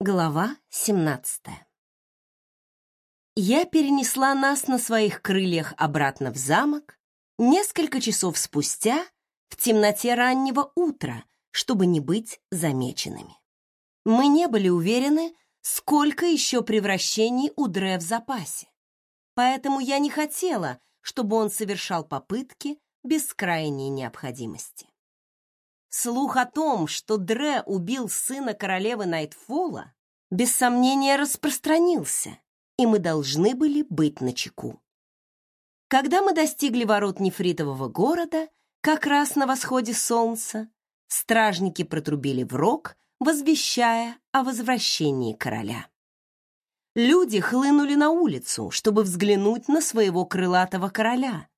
Глава 17 Я перенесла нас на своих крыльях обратно в замок несколько часов спустя в темноте раннего утра, чтобы не быть замеченными. Мы не были уверены, сколько еще превращений у Дре в запасе, поэтому я не хотела, чтобы он совершал попытки без крайней необходимости. Слух о том, что Дре убил сына королевы Найтфола, без сомнения распространился, и мы должны были быть начеку. Когда мы достигли ворот нефритового города, как раз на восходе солнца, стражники протрубили в рог, возвещая о возвращении короля. Люди хлынули на улицу, чтобы взглянуть на своего крылатого короля.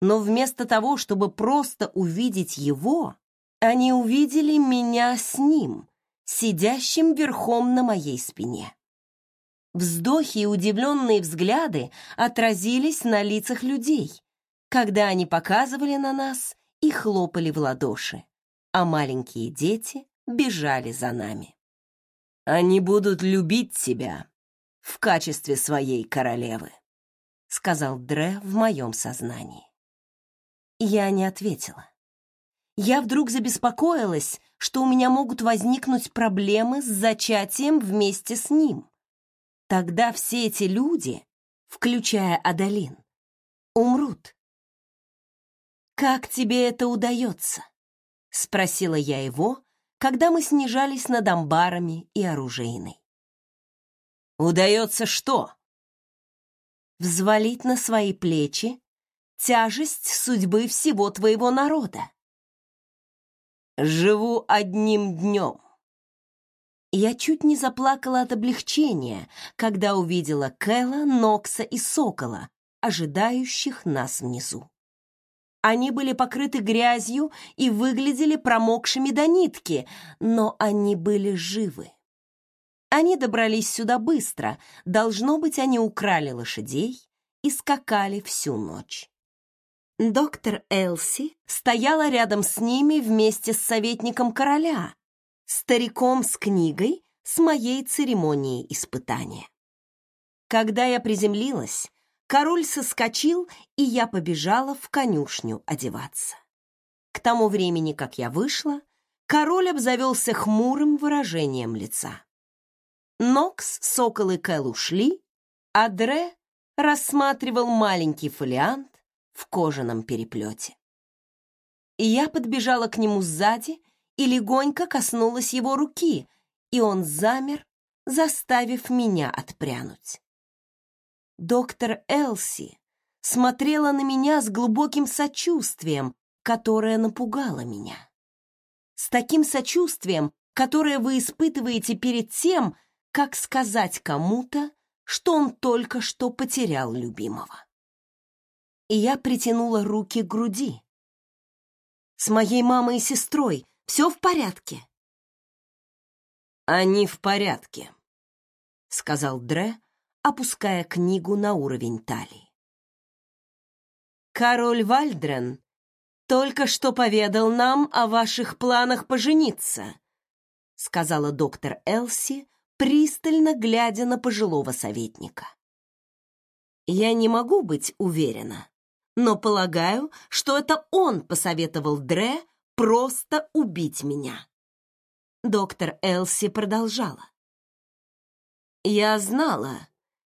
Но вместо того, чтобы просто увидеть его, они увидели меня с ним, сидящим верхом на моей спине. Вздохи и удивленные взгляды отразились на лицах людей, когда они показывали на нас и хлопали в ладоши, а маленькие дети бежали за нами. «Они будут любить тебя в качестве своей королевы», сказал Дре в моем сознании. Я не ответила я вдруг забеспокоилась, что у меня могут возникнуть проблемы с зачатием вместе с ним. Тогда все эти люди, включая Адалин, умрут. «Как тебе это удается?» — спросила я его, когда мы снижались над амбарами и оружейной. «Удается что?» «Взвалить на свои плечи тяжесть судьбы всего твоего народа. Живу одним днем. Я чуть не заплакала от облегчения, когда увидела Кэла, Нокса и Сокола, ожидающих нас внизу. Они были покрыты грязью и выглядели промокшими до нитки, но они были живы. Они добрались сюда быстро, должно быть, они украли лошадей и скакали всю ночь. Доктор Элси стояла рядом с ними вместе с советником короля, стариком с книгой с моей церемонией испытания. Когда я приземлилась, король соскочил, и я побежала в конюшню одеваться. К тому времени, как я вышла, король обзавелся хмурым выражением лица. Нокс, Сокол и Кэл ушли, а Дре рассматривал маленький фолиант, в кожаном переплете. Я подбежала к нему сзади и легонько коснулась его руки, и он замер, заставив меня отпрянуть. Доктор Элси смотрела на меня с глубоким сочувствием, которое напугало меня. С таким сочувствием, которое вы испытываете перед тем, как сказать кому-то, что он только что потерял любимого и я притянула руки к груди. «С моей мамой и сестрой все в порядке?» «Они в порядке», — сказал Дре, опуская книгу на уровень талии. «Король Вальдрен только что поведал нам о ваших планах пожениться», — сказала доктор Элси, пристально глядя на пожилого советника. «Я не могу быть уверена, но полагаю, что это он посоветовал Дре просто убить меня. Доктор Элси продолжала. Я знала,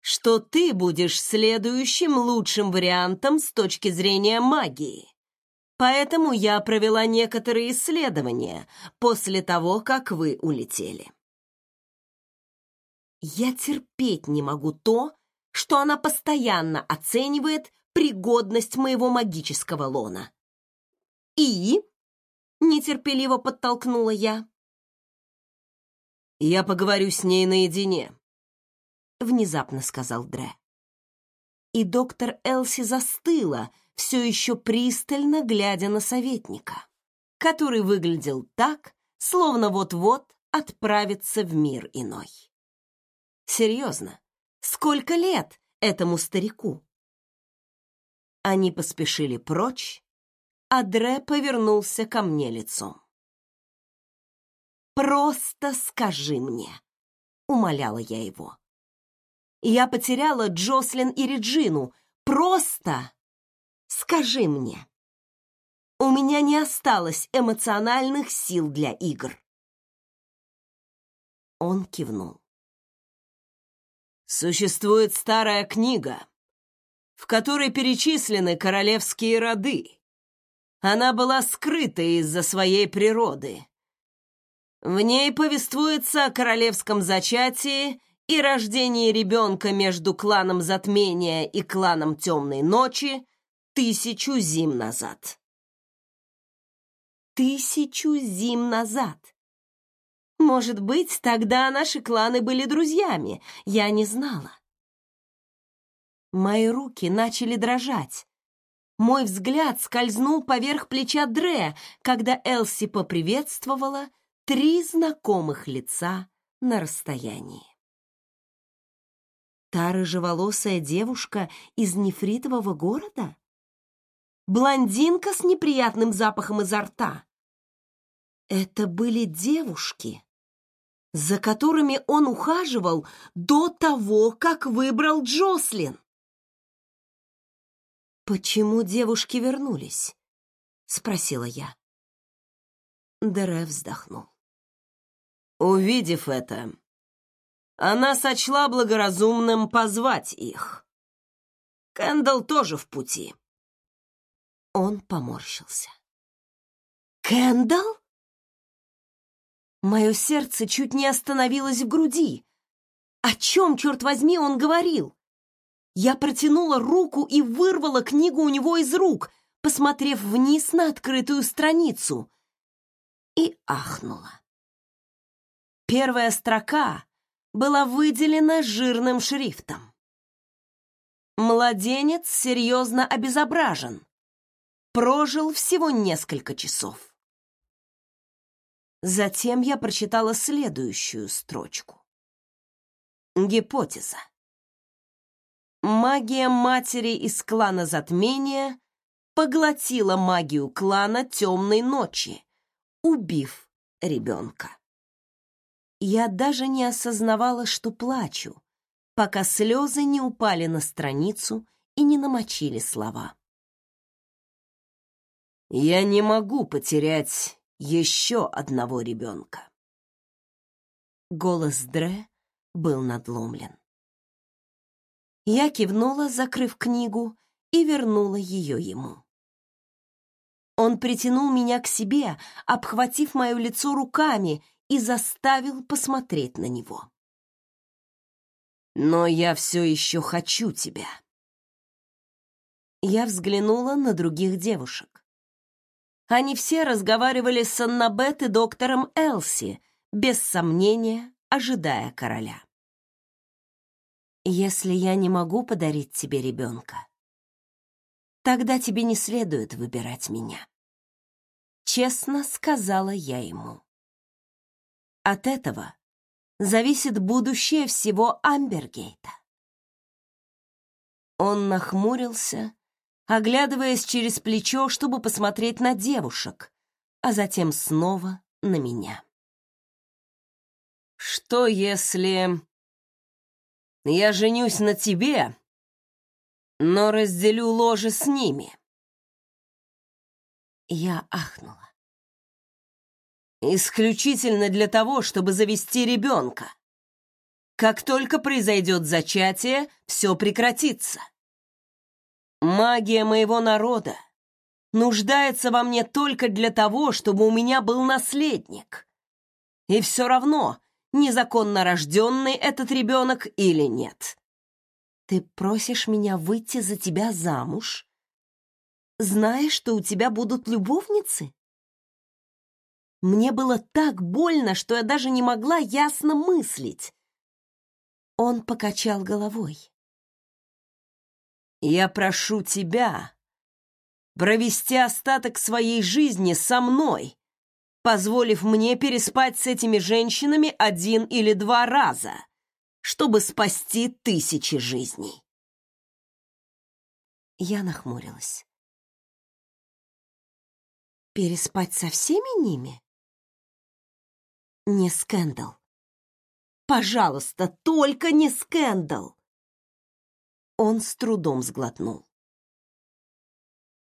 что ты будешь следующим лучшим вариантом с точки зрения магии. Поэтому я провела некоторые исследования после того, как вы улетели. Я терпеть не могу то, что она постоянно оценивает пригодность моего магического лона. И нетерпеливо подтолкнула я. Я поговорю с ней наедине, внезапно сказал Дре. И доктор Элси застыла, все еще пристально глядя на советника, который выглядел так, словно вот-вот отправится в мир иной. Серьезно, сколько лет этому старику? Они поспешили прочь, а Дре повернулся ко мне лицом. «Просто скажи мне, умоляла я его. Я потеряла Джослин и Реджину. Просто скажи мне. У меня не осталось эмоциональных сил для игр. Он кивнул. Существует старая книга, в которой перечислены королевские роды. Она была скрыта из-за своей природы. В ней повествуется о королевском зачатии и рождении ребенка между кланом Затмения и кланом Темной Ночи тысячу зим назад. Тысячу зим назад. Может быть, тогда наши кланы были друзьями, я не знала. Мои руки начали дрожать. Мой взгляд скользнул поверх плеча Дре, когда Элси поприветствовала три знакомых лица на расстоянии. Та рыжеволосая девушка из нефритового города? Блондинка с неприятным запахом изо рта? Это были девушки, за которыми он ухаживал до того, как выбрал Джослин. «Почему девушки вернулись?» — спросила я. Дере вздохнул. Увидев это, она сочла благоразумным позвать их. Кэндалл тоже в пути. Он поморщился. «Кэндалл?» Мое сердце чуть не остановилось в груди. О чем, черт возьми, он говорил? Я протянула руку и вырвала книгу у него из рук, посмотрев вниз на открытую страницу, и ахнула. Первая строка была выделена жирным шрифтом. Младенец серьезно обезображен. Прожил всего несколько часов. Затем я прочитала следующую строчку. Гипотеза. Магия матери из клана Затмения поглотила магию клана Темной Ночи, убив ребенка. Я даже не осознавала, что плачу, пока слезы не упали на страницу и не намочили слова. «Я не могу потерять еще одного ребенка. Голос Дре был надломлен. Я кивнула, закрыв книгу, и вернула ее ему. Он притянул меня к себе, обхватив мое лицо руками и заставил посмотреть на него. «Но я все еще хочу тебя». Я взглянула на других девушек. Они все разговаривали с Аннабет и доктором Элси, без сомнения, ожидая короля. «Если я не могу подарить тебе ребенка, тогда тебе не следует выбирать меня», — честно сказала я ему. От этого зависит будущее всего Амбергейта. Он нахмурился оглядываясь через плечо, чтобы посмотреть на девушек, а затем снова на меня. «Что если я женюсь на тебе, но разделю ложе с ними?» Я ахнула. «Исключительно для того, чтобы завести ребенка. Как только произойдет зачатие, все прекратится. Магия моего народа нуждается во мне только для того, чтобы у меня был наследник. И все равно, незаконно рожденный этот ребенок или нет. Ты просишь меня выйти за тебя замуж, зная, что у тебя будут любовницы? Мне было так больно, что я даже не могла ясно мыслить. Он покачал головой. Я прошу тебя провести остаток своей жизни со мной, позволив мне переспать с этими женщинами один или два раза, чтобы спасти тысячи жизней. Я нахмурилась. Переспать со всеми ними? Не скандал. Пожалуйста, только не скандал!» Он с трудом сглотнул.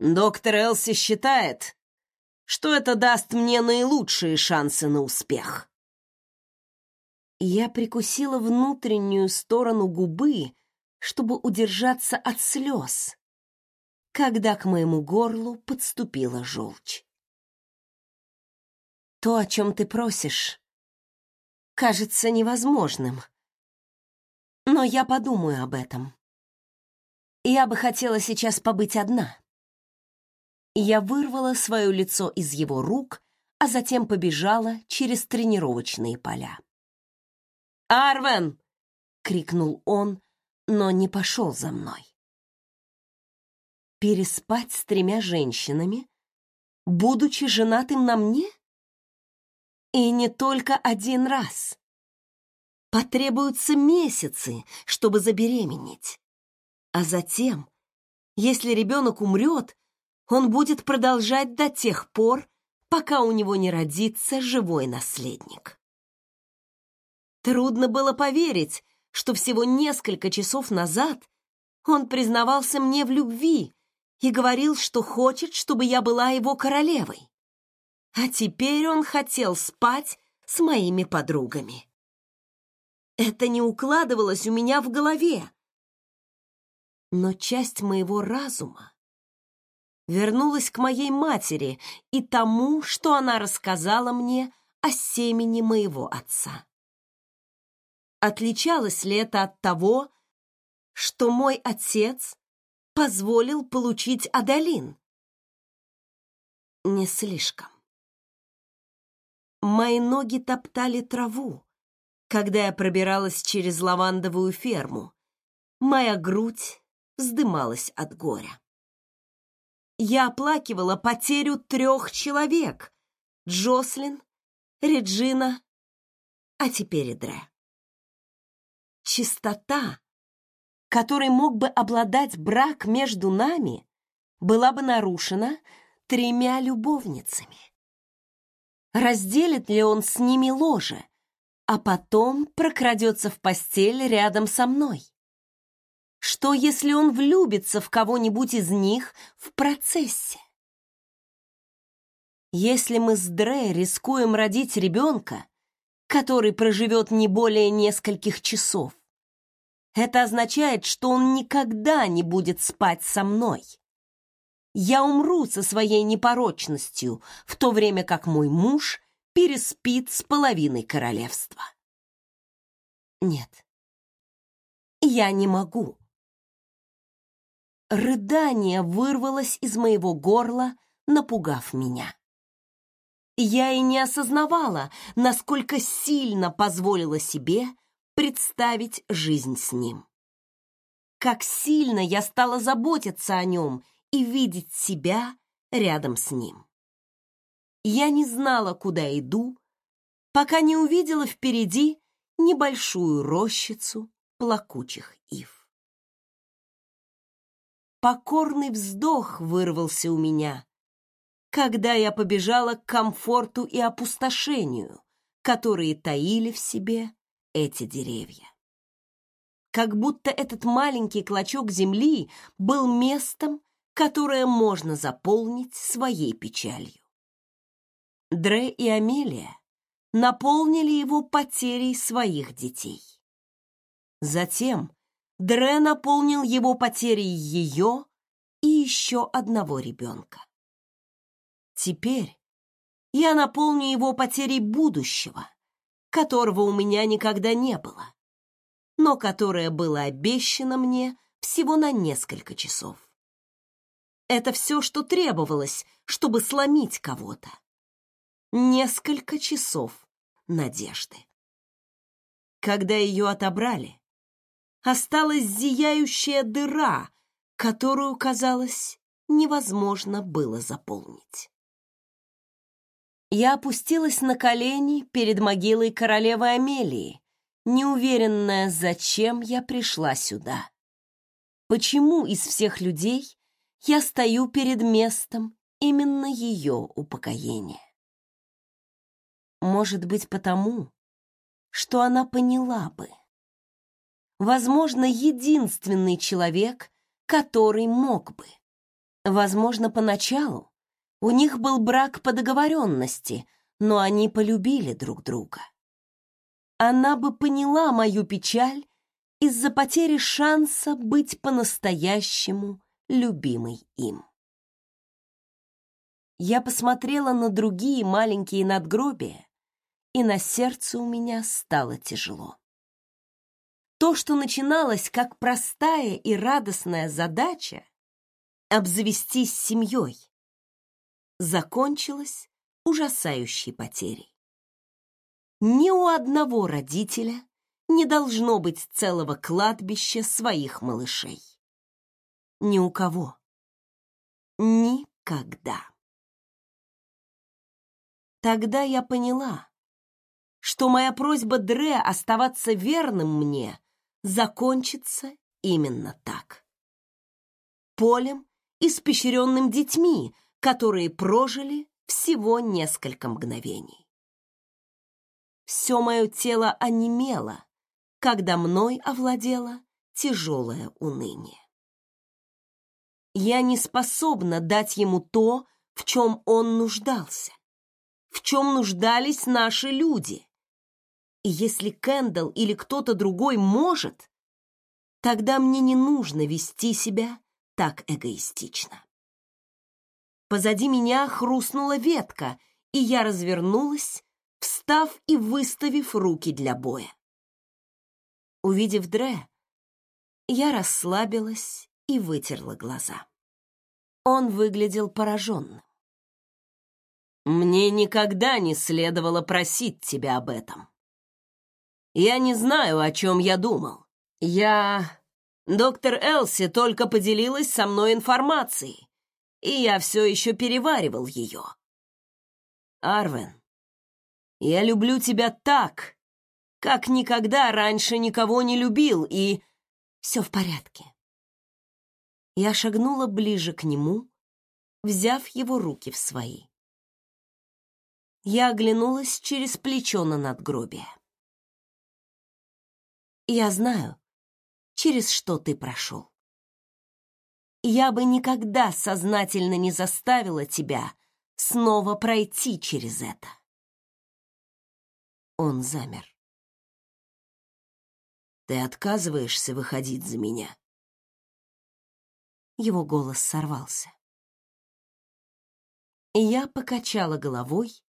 «Доктор Элси считает, что это даст мне наилучшие шансы на успех». Я прикусила внутреннюю сторону губы, чтобы удержаться от слез, когда к моему горлу подступила желчь. То, о чем ты просишь, кажется невозможным. Но я подумаю об этом. Я бы хотела сейчас побыть одна. Я вырвала свое лицо из его рук, а затем побежала через тренировочные поля. «Арвен!» — крикнул он, но не пошел за мной. Переспать с тремя женщинами, будучи женатым на мне? И не только один раз. Потребуются месяцы, чтобы забеременеть. А затем, если ребенок умрет, он будет продолжать до тех пор, пока у него не родится живой наследник. Трудно было поверить, что всего несколько часов назад он признавался мне в любви и говорил, что хочет, чтобы я была его королевой. А теперь он хотел спать с моими подругами. Это не укладывалось у меня в голове. Но часть моего разума вернулась к моей матери и тому, что она рассказала мне о семени моего отца. Отличалось ли это от того, что мой отец позволил получить Адалин? Не слишком. Мои ноги топтали траву, когда я пробиралась через лавандовую ферму. Моя грудь вздымалась от горя. Я оплакивала потерю трех человек — Джослин, Реджина, а теперь и Дре. Чистота, которой мог бы обладать брак между нами, была бы нарушена тремя любовницами. Разделит ли он с ними ложе, а потом прокрадется в постель рядом со мной? Что, если он влюбится в кого-нибудь из них в процессе? Если мы с Дре рискуем родить ребенка, который проживет не более нескольких часов, это означает, что он никогда не будет спать со мной я умру со своей непорочностью, в то время как мой муж переспит с половиной королевства. Нет, я не могу. Рыдание вырвалось из моего горла, напугав меня. Я и не осознавала, насколько сильно позволила себе представить жизнь с ним. Как сильно я стала заботиться о нем и видеть себя рядом с ним. Я не знала, куда иду, пока не увидела впереди небольшую рощицу плакучих ив. Покорный вздох вырвался у меня, когда я побежала к комфорту и опустошению, которые таили в себе эти деревья. Как будто этот маленький клочок земли был местом, которое можно заполнить своей печалью. Дре и Амелия наполнили его потерей своих детей. Затем Дре наполнил его потерей ее и еще одного ребенка. Теперь я наполню его потерей будущего, которого у меня никогда не было, но которое было обещано мне всего на несколько часов. Это все, что требовалось, чтобы сломить кого-то. Несколько часов надежды. Когда ее отобрали, осталась зияющая дыра, которую, казалось, невозможно было заполнить. Я опустилась на колени перед могилой королевы Амелии, неуверенная, зачем я пришла сюда. Почему из всех людей я стою перед местом именно ее упокоения. Может быть, потому, что она поняла бы. Возможно, единственный человек, который мог бы. Возможно, поначалу у них был брак по договоренности, но они полюбили друг друга. Она бы поняла мою печаль из-за потери шанса быть по-настоящему любимой им. Я посмотрела на другие маленькие надгробия, и на сердце у меня стало тяжело. То, что начиналось как простая и радостная задача обзавестись семьей, закончилось ужасающей потерей. Ни у одного родителя не должно быть целого кладбища своих малышей. Ни у кого. Никогда. Тогда я поняла, что моя просьба Дре оставаться верным мне закончится именно так. Полем, испещренным детьми, которые прожили всего несколько мгновений. Все мое тело онемело, когда мной овладело тяжелое уныние. Я не способна дать ему то, в чем он нуждался, в чем нуждались наши люди. И если Кэндалл или кто-то другой может, тогда мне не нужно вести себя так эгоистично. Позади меня хрустнула ветка, и я развернулась, встав и выставив руки для боя. Увидев Дре, я расслабилась и вытерла глаза. Он выглядел пораженным. «Мне никогда не следовало просить тебя об этом. Я не знаю, о чем я думал. Я... Доктор Элси только поделилась со мной информацией, и я все еще переваривал ее. Арвен, я люблю тебя так, как никогда раньше никого не любил, и... Все в порядке. Я шагнула ближе к нему, взяв его руки в свои. Я оглянулась через плечо на надгробие. Я знаю, через что ты прошел. Я бы никогда сознательно не заставила тебя снова пройти через это. Он замер. Ты отказываешься выходить за меня? Его голос сорвался. Я покачала головой,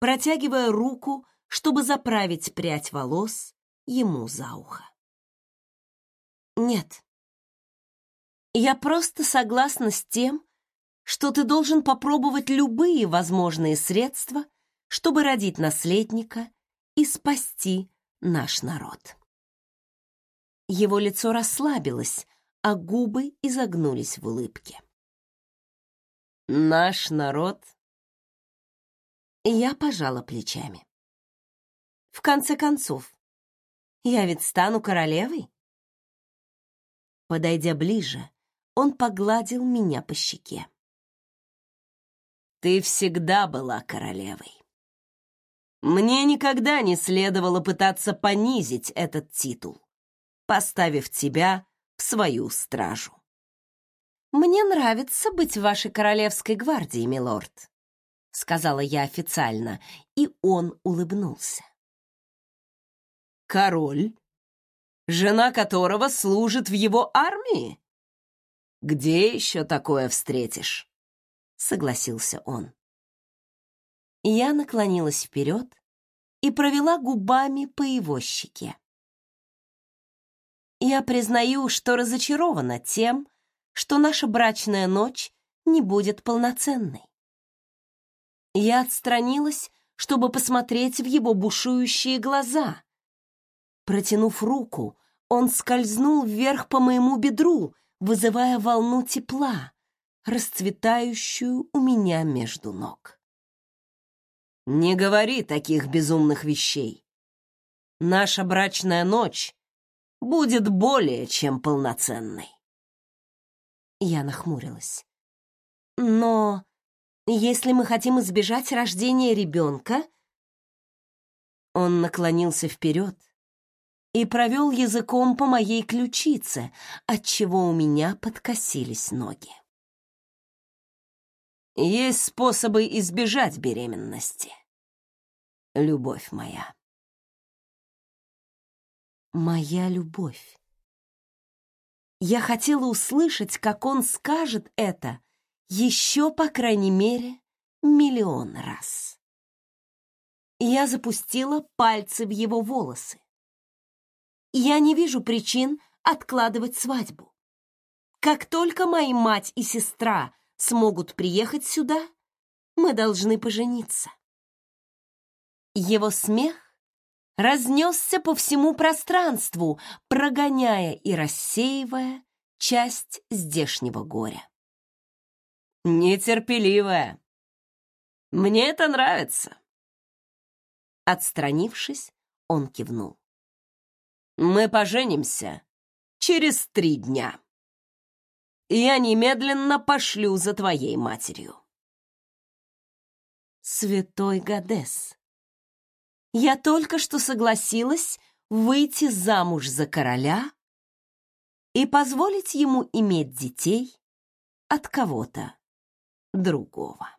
протягивая руку, чтобы заправить прядь волос ему за ухо. Нет. Я просто согласна с тем, что ты должен попробовать любые возможные средства, чтобы родить наследника и спасти наш народ. Его лицо расслабилось, а губы изогнулись в улыбке. Наш народ. Я пожала плечами. В конце концов, я ведь стану королевой. Подойдя ближе, он погладил меня по щеке. Ты всегда была королевой. Мне никогда не следовало пытаться понизить этот титул, поставив тебя в свою стражу. Мне нравится быть вашей королевской гвардии, милорд, сказала я официально, и он улыбнулся король, жена которого служит в его армии? Где еще такое встретишь? Согласился он. Я наклонилась вперед и провела губами по его щеке. Я признаю, что разочарована тем, что наша брачная ночь не будет полноценной. Я отстранилась, чтобы посмотреть в его бушующие глаза, Протянув руку, он скользнул вверх по моему бедру, вызывая волну тепла, расцветающую у меня между ног. «Не говори таких безумных вещей. Наша брачная ночь будет более чем полноценной». Я нахмурилась. «Но если мы хотим избежать рождения ребенка, Он наклонился вперед и провел языком по моей ключице, отчего у меня подкосились ноги. Есть способы избежать беременности. Любовь моя. Моя любовь. Я хотела услышать, как он скажет это еще, по крайней мере, миллион раз. Я запустила пальцы в его волосы. Я не вижу причин откладывать свадьбу. Как только мои мать и сестра смогут приехать сюда, мы должны пожениться. Его смех разнесся по всему пространству, прогоняя и рассеивая часть здешнего горя. Нетерпеливая. Мне это нравится. Отстранившись, он кивнул. Мы поженимся через три дня. Я немедленно пошлю за твоей матерью. Святой Гадес. Я только что согласилась выйти замуж за короля и позволить ему иметь детей от кого-то другого.